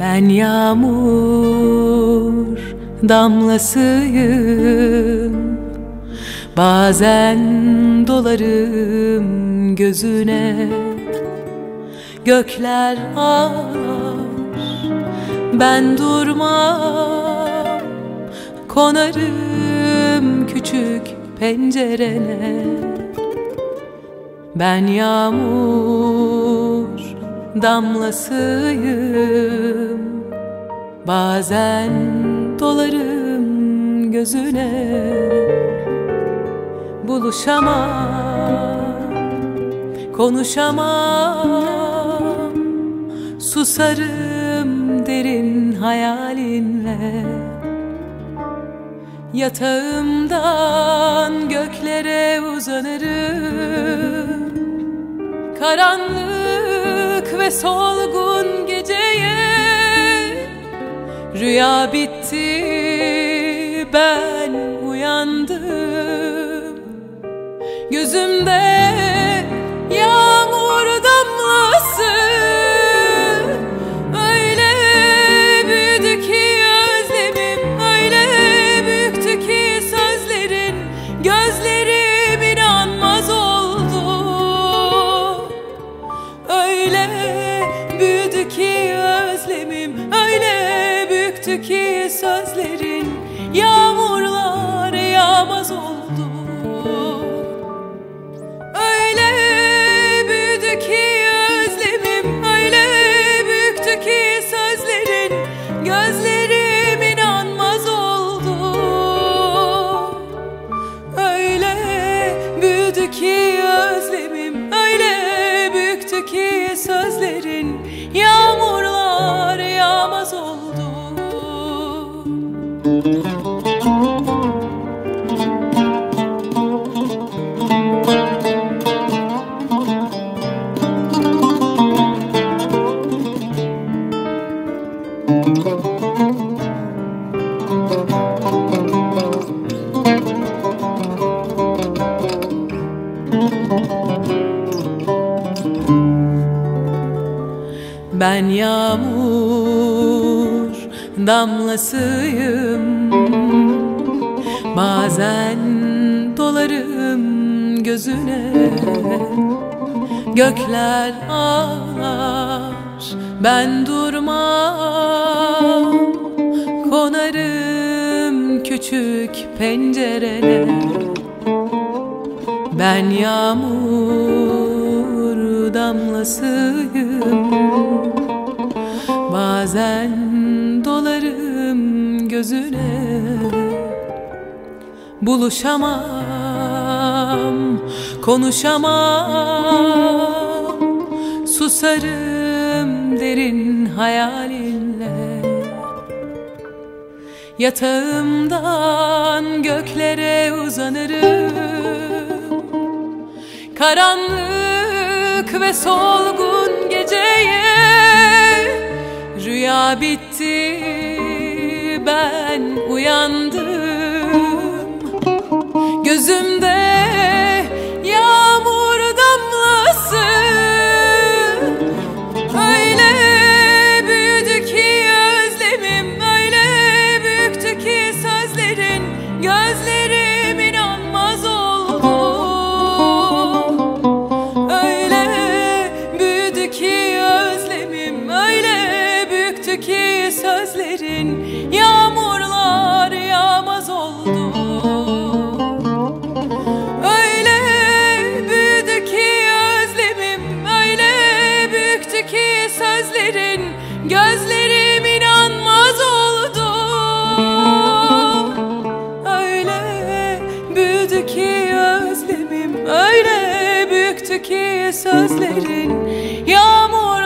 Ben yağmur damlasıyım Bazen dolarım gözüne Gökler ağlar Ben durmam Konarım küçük pencerene. Ben yağmur damlasıyım. Bazen dolarım gözüne Buluşamam, konuşamam. Susarım derin hayalinle. Yatağımdan göklere uzanırım. Karanlık ve solgun geceye. Rüya bitti ben büyüktü sözlerin Yağmurlar yağmaz oldu Ben yağmur damlasıyım. Bazen dolarım gözüne. Gökler ağlar. Ben durmam. Konarım küçük pencerene. Ben yağmur damlasıyım Bazen dolarım gözüne. Buluşamam, konuşamam. Susarım derin hayalinle. Yatağımdan göklere uzanırım. Karanlık ve solgun Bitti ben uyandım. Gözümde ki sözlerin Yağmurlar yağmaz oldu. Öyle büyüdü ki özlemim Öyle büyüktü ki sözlerin Gözlerim inanmaz oldu. Öyle büyüdü ki özlemim Öyle büyüktü ki sözlerin Yağmurlar